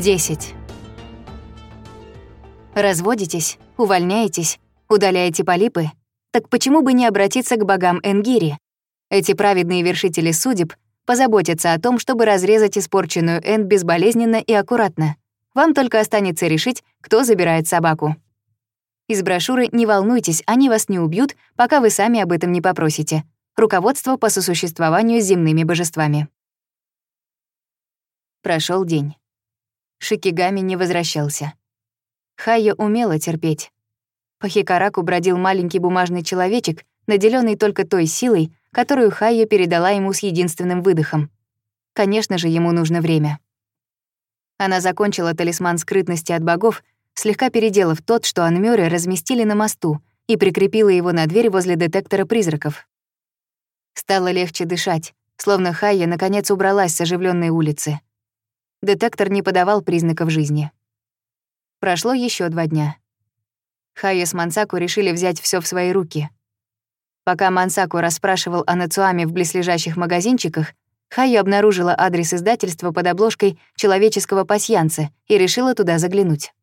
10. Разводитесь, увольняетесь, удаляете полипы, так почему бы не обратиться к богам Энгири? Эти праведные вершители судеб позаботятся о том, чтобы разрезать испорченную Энд безболезненно и аккуратно. Вам только останется решить, кто забирает собаку. Из брошюры «Не волнуйтесь, они вас не убьют, пока вы сами об этом не попросите». Руководство по сосуществованию с земными божествами. Прошел день. Шикигами не возвращался. Хайя умела терпеть. По Хикараку бродил маленький бумажный человечек, наделенный только той силой, которую Хайя передала ему с единственным выдохом. Конечно же, ему нужно время. Она закончила талисман скрытности от богов, слегка переделав тот, что Анмёры разместили на мосту, и прикрепила его на дверь возле детектора призраков. Стало легче дышать, словно Хайя наконец убралась с оживленной улицы. Детектор не подавал признаков жизни. Прошло еще два дня. Хайо с Мансаку решили взять все в свои руки. Пока Мансаку расспрашивал о Нацуаме в близлежащих магазинчиках, Хайо обнаружила адрес издательства под обложкой человеческого пасьянца и решила туда заглянуть.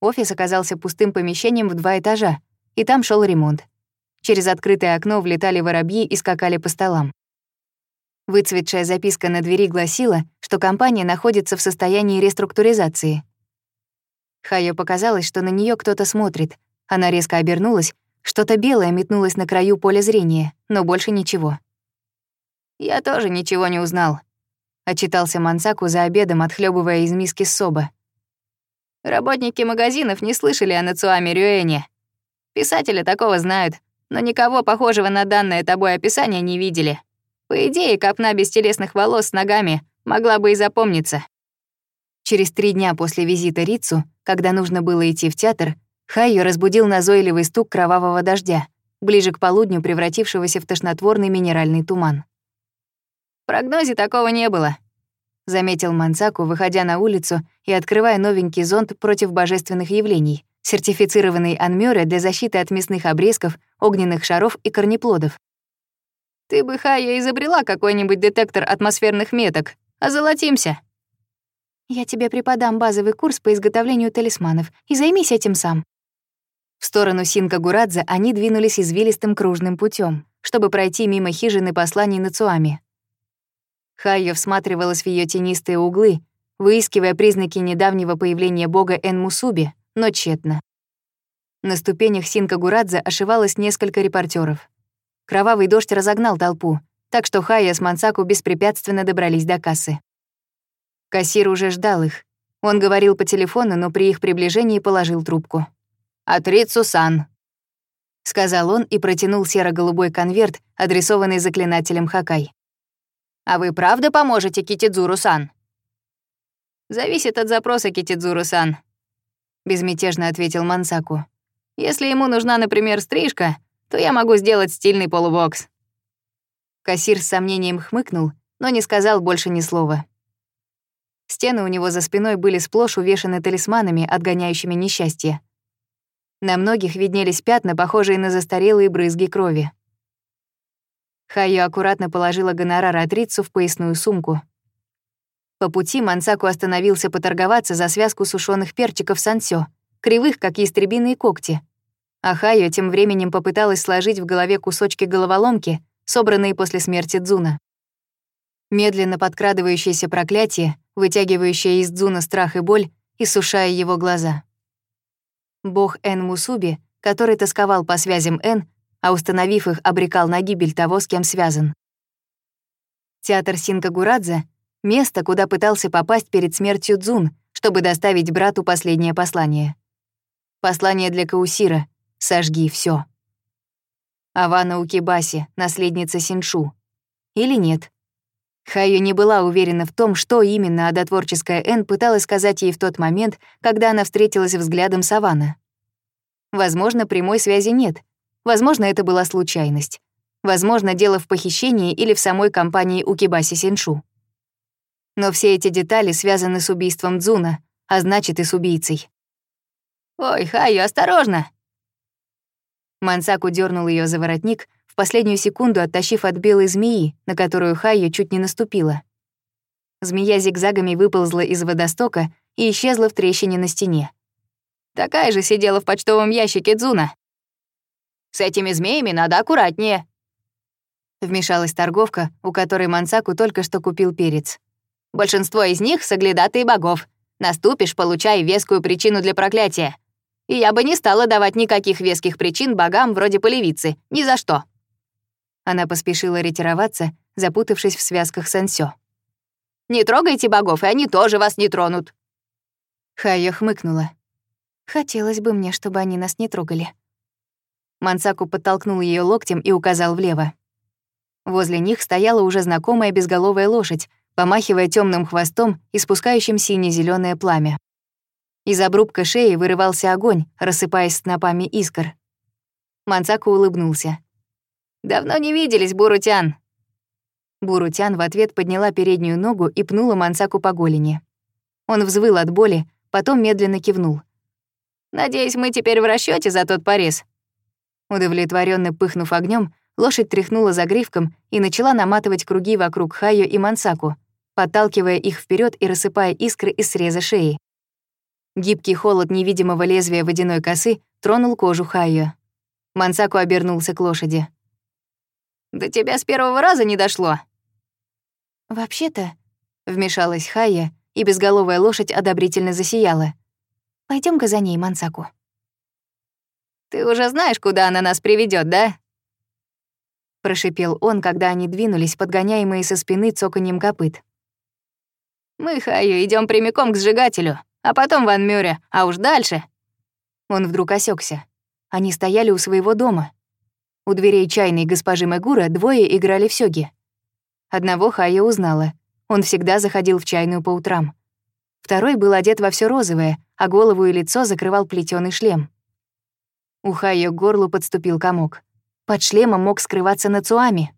Офис оказался пустым помещением в два этажа, и там шел ремонт. Через открытое окно влетали воробьи и скакали по столам. Выцветшая записка на двери гласила, что компания находится в состоянии реструктуризации. Хайо показалось, что на нее кто-то смотрит. Она резко обернулась, что-то белое метнулось на краю поля зрения, но больше ничего. «Я тоже ничего не узнал», — отчитался Мансаку за обедом, отхлебывая из миски соба. «Работники магазинов не слышали о Нацуаме Рюэне. Писатели такого знают, но никого похожего на данное тобой описание не видели». По идее, копна бестелесных волос с ногами могла бы и запомниться. Через три дня после визита Рицу, когда нужно было идти в театр, Хайо разбудил назойливый стук кровавого дождя, ближе к полудню превратившегося в тошнотворный минеральный туман. В прогнозе такого не было, заметил Мансаку, выходя на улицу и открывая новенький зонт против божественных явлений, сертифицированный Анмёре для защиты от мясных обрезков, огненных шаров и корнеплодов. Ты бы, Хая, изобрела какой-нибудь детектор атмосферных меток. Озолотимся. Я тебе преподам базовый курс по изготовлению талисманов и займись этим сам. В сторону Синка-Гурадзе они двинулись извилистым кружным путем, чтобы пройти мимо хижины посланий на Цуами. Хайо всматривалась в ее тенистые углы, выискивая признаки недавнего появления бога Энмусуби, но тщетно. На ступенях Синка-Гурадзе ошивалось несколько репортеров. Кровавый дождь разогнал толпу, так что Хайя с Мансаку беспрепятственно добрались до кассы. Кассир уже ждал их. Он говорил по телефону, но при их приближении положил трубку. «Атрицу-сан», — сказал он и протянул серо-голубой конверт, адресованный заклинателем Хакай. «А вы правда поможете Китидзуру-сан?» «Зависит от запроса Китидзуру-сан», — безмятежно ответил Мансаку. «Если ему нужна, например, стрижка, то я могу сделать стильный полубокс». Кассир с сомнением хмыкнул, но не сказал больше ни слова. Стены у него за спиной были сплошь увешаны талисманами, отгоняющими несчастье. На многих виднелись пятна, похожие на застарелые брызги крови. Хайо аккуратно положила гонорар Атрицу в поясную сумку. По пути Мансаку остановился поторговаться за связку сушеных перчиков сансё, кривых, как ястребиные когти, Ахайо тем временем попыталась сложить в голове кусочки головоломки, собранные после смерти Дзуна. Медленно подкрадывающееся проклятие, вытягивающее из Дзуна страх и боль, и сушая его глаза. Бог Эн Мусуби, который тосковал по связям Эн, а установив их, обрекал на гибель того, с кем связан. Театр Синкагурадзе — место, куда пытался попасть перед смертью Дзун, чтобы доставить брату последнее послание. Послание для Каусира, Сожги все. Авана Укибаси, наследница Синшу. Или нет? Хаю не была уверена в том, что именно одотворческая Энн пыталась сказать ей в тот момент, когда она встретилась взглядом с Авана. Возможно, прямой связи нет. Возможно, это была случайность. Возможно, дело в похищении или в самой компании Укибаси Синшу. Но все эти детали связаны с убийством Дзуна, а значит и с убийцей. «Ой, Хаю, осторожно!» Мансак удернул ее за воротник, в последнюю секунду оттащив от белой змеи, на которую Хайя чуть не наступила. Змея зигзагами выползла из водостока и исчезла в трещине на стене. «Такая же сидела в почтовом ящике Дзуна!» «С этими змеями надо аккуратнее!» Вмешалась торговка, у которой Мансаку только что купил перец. «Большинство из них — соглядатые богов. Наступишь, получай вескую причину для проклятия и я бы не стала давать никаких веских причин богам вроде полевицы, ни за что». Она поспешила ретироваться, запутавшись в связках Сансё. «Не трогайте богов, и они тоже вас не тронут!» Хайо хмыкнула. «Хотелось бы мне, чтобы они нас не трогали». Мансаку подтолкнул ее локтем и указал влево. Возле них стояла уже знакомая безголовая лошадь, помахивая темным хвостом и спускающим сине-зеленое пламя. Из обрубка шеи вырывался огонь, рассыпаясь снопами искр. Мансаку улыбнулся. «Давно не виделись, Бурутян!» Бурутян в ответ подняла переднюю ногу и пнула Мансаку по голени. Он взвыл от боли, потом медленно кивнул. «Надеюсь, мы теперь в расчете за тот порез». Удовлетворенно пыхнув огнем, лошадь тряхнула за гривком и начала наматывать круги вокруг Хайо и Мансаку, подталкивая их вперед и рассыпая искры из среза шеи. Гибкий холод невидимого лезвия водяной косы тронул кожу Хайо. Мансаку обернулся к лошади. «До тебя с первого раза не дошло!» «Вообще-то...» — вмешалась Хайя, и безголовая лошадь одобрительно засияла. пойдем ка за ней, Мансаку». «Ты уже знаешь, куда она нас приведет, да?» Прошипел он, когда они двинулись, подгоняемые со спины цоканьем копыт. «Мы, Хайо, идем прямиком к сжигателю!» а потом Ван Мюре, а уж дальше...» Он вдруг осекся. Они стояли у своего дома. У дверей чайной госпожи Мегура двое играли в сёги. Одного Хая узнала. Он всегда заходил в чайную по утрам. Второй был одет во все розовое, а голову и лицо закрывал плетёный шлем. У Хая к горлу подступил комок. Под шлемом мог скрываться Нацуами.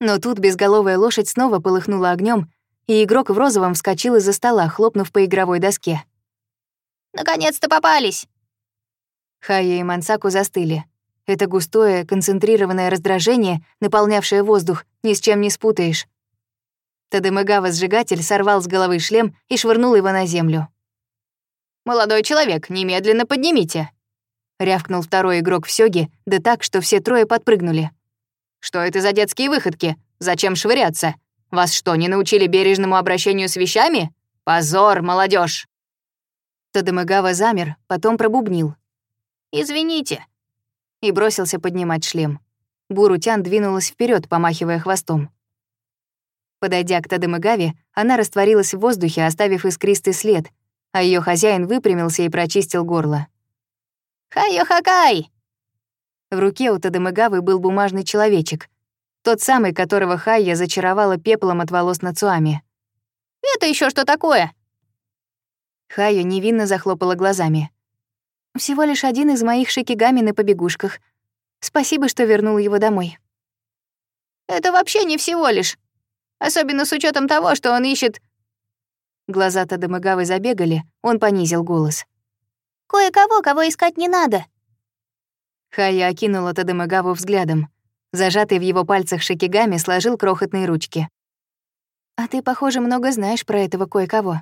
Но тут безголовая лошадь снова полыхнула огнем, и игрок в розовом вскочил из-за стола, хлопнув по игровой доске. «Наконец-то попались!» Хая и Мансаку застыли. Это густое, концентрированное раздражение, наполнявшее воздух, ни с чем не спутаешь. Тадемагава-сжигатель сорвал с головы шлем и швырнул его на землю. «Молодой человек, немедленно поднимите!» Рявкнул второй игрок в сёге, да так, что все трое подпрыгнули. «Что это за детские выходки? Зачем швыряться? Вас что, не научили бережному обращению с вещами? Позор, молодежь! Тадамыгава замер, потом пробубнил. «Извините!» И бросился поднимать шлем. Бурутян двинулась вперед, помахивая хвостом. Подойдя к Тадамыгаве, она растворилась в воздухе, оставив искристый след, а ее хозяин выпрямился и прочистил горло. «Хайо-хакай!» В руке у Тадамыгавы был бумажный человечек — тот самый, которого Хайя зачаровала пеплом от волос Нацуами. «Это еще что такое?» Хайя невинно захлопала глазами. «Всего лишь один из моих шикигами на побегушках. Спасибо, что вернул его домой». «Это вообще не всего лишь. Особенно с учетом того, что он ищет...» Глаза Тадамагавы забегали, он понизил голос. «Кое-кого, кого искать не надо». Хайя окинула Тадамагаву взглядом. Зажатый в его пальцах шикигами сложил крохотные ручки. «А ты, похоже, много знаешь про этого кое-кого».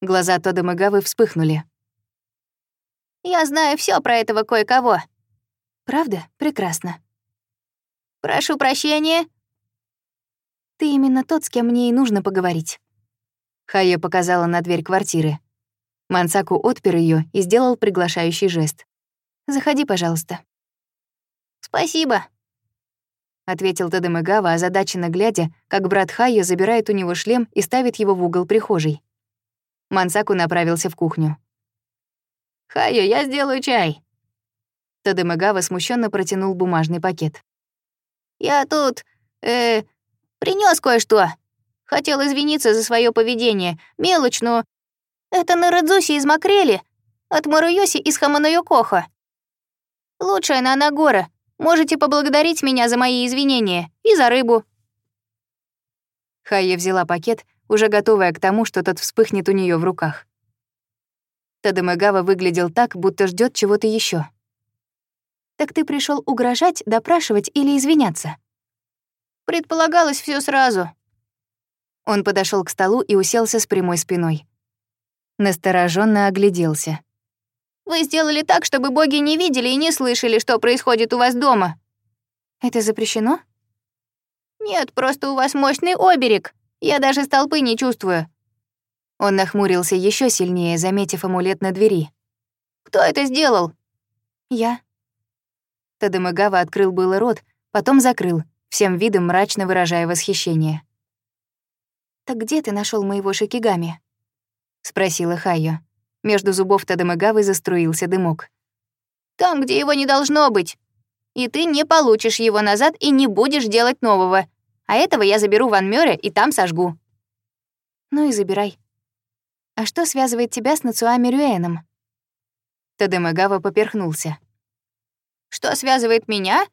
Глаза Тода Магавы вспыхнули. «Я знаю все про этого кое-кого». «Правда? Прекрасно». «Прошу прощения». «Ты именно тот, с кем мне и нужно поговорить». Хая показала на дверь квартиры. Мансаку отпер ее и сделал приглашающий жест. «Заходи, пожалуйста». «Спасибо», — ответил Тадамыгава, озадаченно глядя, как брат Хайя забирает у него шлем и ставит его в угол прихожей. Мансаку направился в кухню. «Хайя, я сделаю чай!» Тадамыгава смущенно протянул бумажный пакет. «Я тут... э... принёс кое-что. Хотел извиниться за свое поведение. Мелочь, но... Это Нарадзуси из Макрели, от Маруёси из Хаманоёкоха. Лучшая на Анагора, Можете поблагодарить меня за мои извинения и за рыбу». Хайя взяла пакет, уже готовая к тому, что тот вспыхнет у нее в руках. Тадамегава выглядел так, будто ждет чего-то еще. «Так ты пришел угрожать, допрашивать или извиняться?» «Предполагалось все сразу». Он подошел к столу и уселся с прямой спиной. Настороженно огляделся. Вы сделали так, чтобы боги не видели и не слышали, что происходит у вас дома. Это запрещено? Нет, просто у вас мощный оберег. Я даже столпы не чувствую. Он нахмурился еще сильнее, заметив амулет на двери. Кто это сделал? Я. Тадамагава открыл было рот, потом закрыл, всем видом мрачно выражая восхищение. «Так где ты нашел моего шикигами?» — спросила Хайо. Между зубов Тадамагавы заструился дымок. «Там, где его не должно быть. И ты не получишь его назад и не будешь делать нового. А этого я заберу в Анмёре и там сожгу». «Ну и забирай». «А что связывает тебя с Нацуами Рюэном?» Тадемагава поперхнулся. «Что связывает меня?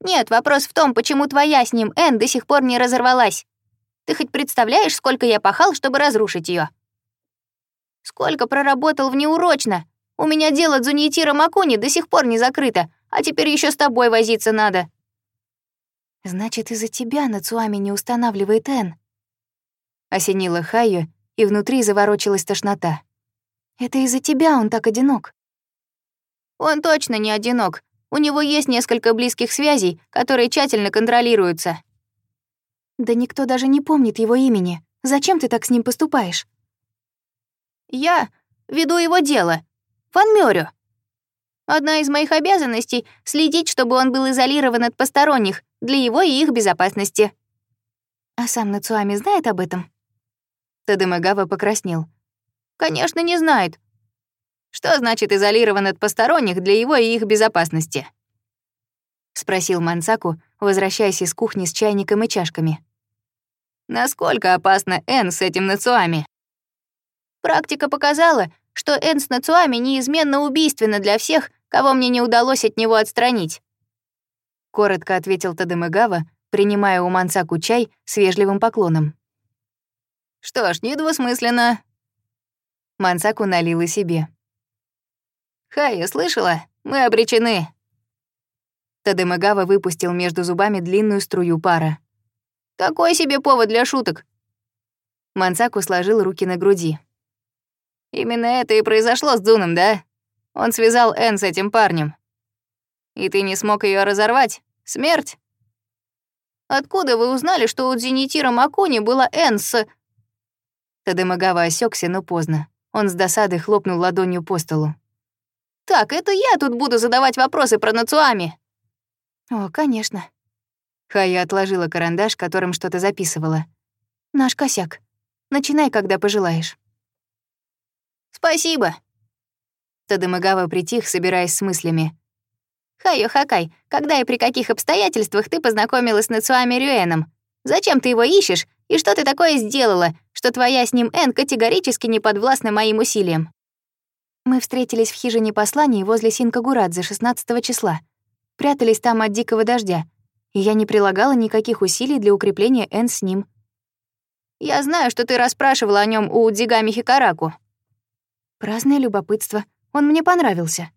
Нет, вопрос в том, почему твоя с ним Эн до сих пор не разорвалась. Ты хоть представляешь, сколько я пахал, чтобы разрушить ее? Сколько проработал внеурочно! У меня дело Дзуньетира Макуни до сих пор не закрыто, а теперь еще с тобой возиться надо!» «Значит, из-за тебя Нацуами не устанавливает Эн!» Осенила Хайо, и внутри заворочилась тошнота. «Это из-за тебя он так одинок!» «Он точно не одинок!» У него есть несколько близких связей, которые тщательно контролируются. Да никто даже не помнит его имени. Зачем ты так с ним поступаешь? Я веду его дело. Ван Мёрю. Одна из моих обязанностей — следить, чтобы он был изолирован от посторонних для его и их безопасности. А сам Нацуами знает об этом? Тадемагава покраснел. Конечно, не знает. Что значит изолирован от посторонних для его и их безопасности? Спросил Мансаку, возвращаясь из кухни с чайником и чашками. Насколько опасно Эн с этим Нацуами? Практика показала, что Энс Нацуами неизменно убийственно для всех, кого мне не удалось от него отстранить. Коротко ответил Тадемыгава, принимая у Мансаку чай с вежливым поклоном. «Что ж, недвусмысленно». Мансаку налил и себе. «Хая, слышала? Мы обречены». Тадемагава выпустил между зубами длинную струю пара. «Такой себе повод для шуток!» Мансаку сложил руки на груди. Именно это и произошло с Дуном, да? Он связал Энн с этим парнем. И ты не смог ее разорвать? Смерть? Откуда вы узнали, что у Дзенитира Макуни была Энн с... Тадемагава осекся, но поздно. Он с досадой хлопнул ладонью по столу. «Так, это я тут буду задавать вопросы про Нацуами!» «О, конечно». Хая отложила карандаш, которым что-то записывала. «Наш косяк. Начинай, когда пожелаешь». «Спасибо!» Тадымагава притих, собираясь с мыслями. «Хайо Хакай, когда и при каких обстоятельствах ты познакомилась с Нацуами Рюэном? Зачем ты его ищешь, и что ты такое сделала, что твоя с ним Эн категорически не подвластна моим усилиям?» Мы встретились в хижине посланий возле Синкагурадзе 16 числа. Прятались там от дикого дождя, и я не прилагала никаких усилий для укрепления Эн с ним. «Я знаю, что ты расспрашивала о нем у Дзигами Хикараку», Праздное любопытство. Он мне понравился».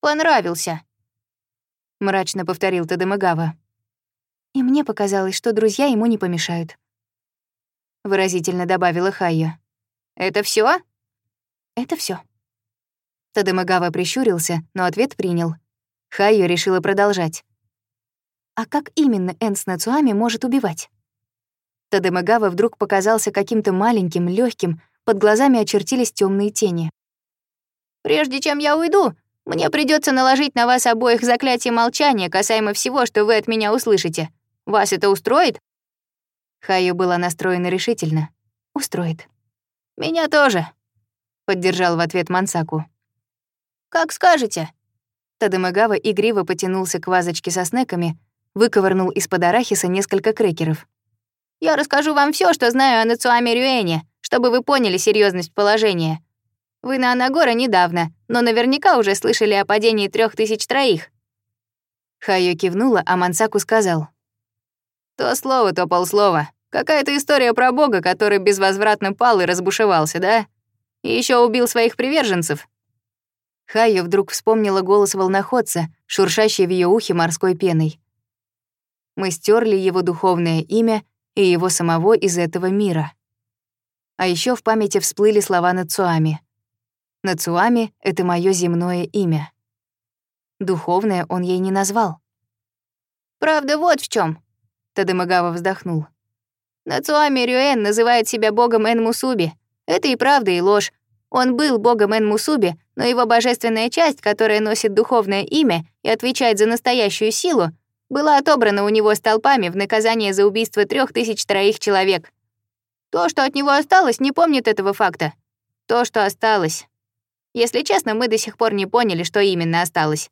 «Понравился», — мрачно повторил Тадемагава. «И мне показалось, что друзья ему не помешают», — выразительно добавила Хайя. «Это все? «Это все. Тадемагава прищурился, но ответ принял. Хайо решила продолжать. «А как именно Энн Нацуами может убивать?» Тадемагава вдруг показался каким-то маленьким, легким, под глазами очертились темные тени. «Прежде чем я уйду, мне придется наложить на вас обоих заклятие молчания касаемо всего, что вы от меня услышите. Вас это устроит?» Хаю была настроена решительно. «Устроит». «Меня тоже», — поддержал в ответ Мансаку. «Как скажете». Тадамагава игриво потянулся к вазочке со снеками, выковырнул из-под арахиса несколько крекеров. «Я расскажу вам все, что знаю о Нацуаме Рюэне, чтобы вы поняли серьезность положения. Вы на Анагора недавно, но наверняка уже слышали о падении трех тысяч троих». Хайо кивнула, а Мансаку сказал. «То слово, то полслова. Какая-то история про бога, который безвозвратно пал и разбушевался, да? И еще убил своих приверженцев». Хайо вдруг вспомнила голос волноходца, шуршащий в ее ухе морской пеной. «Мы стерли его духовное имя и его самого из этого мира». А еще в памяти всплыли слова Нацуами. Нацуами — это мое земное имя. Духовное он ей не назвал. «Правда, вот в чем. Тадемагава вздохнул. «Нацуами Рюэн называет себя богом Энмусуби. Это и правда, и ложь. Он был богом Энмусуби, но его божественная часть, которая носит духовное имя и отвечает за настоящую силу, была отобрана у него столпами в наказание за убийство трех тысяч троих человек — то, что от него осталось, не помнит этого факта. То, что осталось. Если честно, мы до сих пор не поняли, что именно осталось.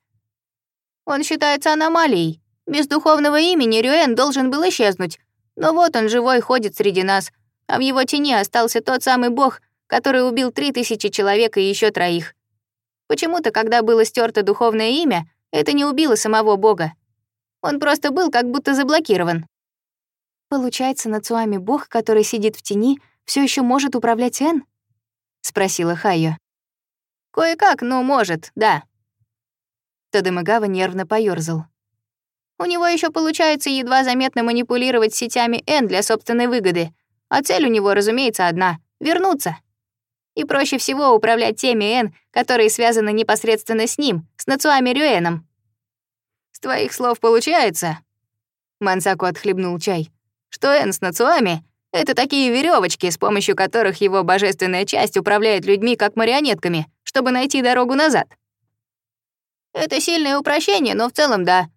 Он считается аномалией. Без духовного имени Рюэн должен был исчезнуть. Но вот он живой ходит среди нас. А в его тени остался тот самый бог, который убил три тысячи человек и еще троих. Почему-то, когда было стерто духовное имя, это не убило самого бога. Он просто был как будто заблокирован. «Получается, Нацуами бог, который сидит в тени, все еще может управлять Эн?» — спросила Хайо. «Кое-как, но может, да». Тадемагава нервно поерзал. «У него еще получается едва заметно манипулировать сетями Н для собственной выгоды, а цель у него, разумеется, одна — вернуться. И проще всего управлять теми Н, которые связаны непосредственно с ним, с Нацуами Рюэном». «С твоих слов получается?» Мансаку отхлебнул чай что энс Нацуами — это такие веревочки, с помощью которых его божественная часть управляет людьми как марионетками, чтобы найти дорогу назад. Это сильное упрощение, но в целом да.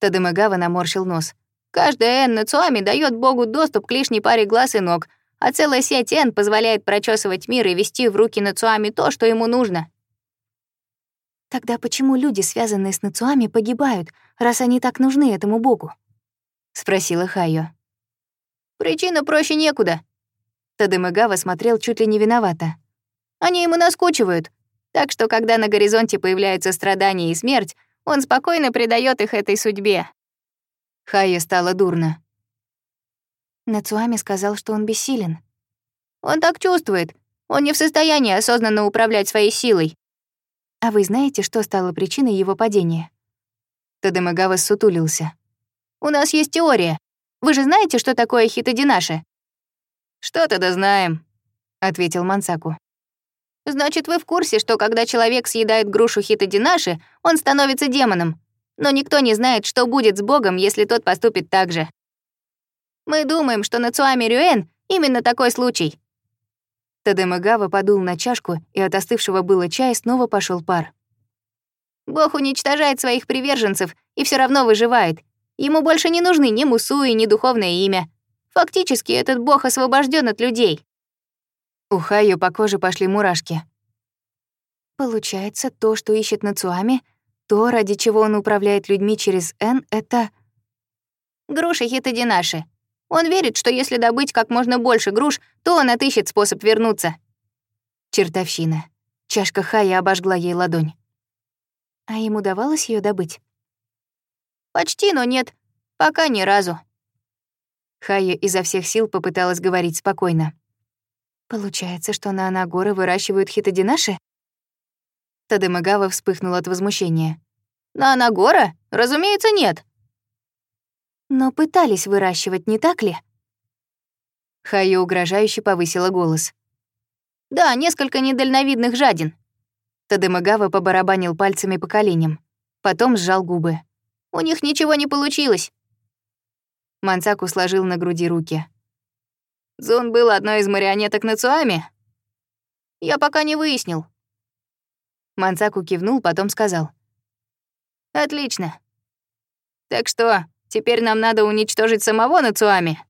Тадемагава наморщил нос. Каждая Энн Нацуами дает Богу доступ к лишней паре глаз и ног, а целая сеть Энн позволяет прочесывать мир и вести в руки Нацуами то, что ему нужно. Тогда почему люди, связанные с Нацуами, погибают, раз они так нужны этому богу? — спросила Хайо. Причина проще некуда. Тадемагава смотрел чуть ли не виновато. Они ему наскучивают. Так что, когда на горизонте появляются страдания и смерть, он спокойно предает их этой судьбе. Хае стало дурно. Нацуами сказал, что он бессилен. Он так чувствует. Он не в состоянии осознанно управлять своей силой. А вы знаете, что стало причиной его падения? Тадемагава сутулился. У нас есть теория. Вы же знаете, что такое хитодинаши?» «Что-то да знаем», — ответил Мансаку. «Значит, вы в курсе, что когда человек съедает грушу хитодинаши, он становится демоном. Но никто не знает, что будет с богом, если тот поступит так же. Мы думаем, что на Цуаме Рюэн именно такой случай». Тадемагава подул на чашку, и от остывшего было чая снова пошел пар. «Бог уничтожает своих приверженцев и все равно выживает, Ему больше не нужны ни мусуи, ни духовное имя. Фактически, этот бог освобожден от людей. У Хаю по коже пошли мурашки. Получается, то, что ищет Нацуами, то, ради чего он управляет людьми через Н, это... Груши хитодинаши. Он верит, что если добыть как можно больше груш, то он отыщет способ вернуться. Чертовщина. Чашка Хая обожгла ей ладонь. А ему давалось ее добыть? Почти, но нет. Пока ни разу. Хая изо всех сил попыталась говорить спокойно. «Получается, что на Анагоры выращивают хитодинаши?» Тадемагава вспыхнул от возмущения. «На Анагора? Разумеется, нет!» «Но пытались выращивать, не так ли?» Хая угрожающе повысила голос. «Да, несколько недальновидных жадин». Тадемагава побарабанил пальцами по коленям. Потом сжал губы. У них ничего не получилось. Мансаку сложил на груди руки. Зон был одной из марионеток на Цуаме? Я пока не выяснил. Мансаку кивнул, потом сказал. Отлично. Так что, теперь нам надо уничтожить самого Нацуами?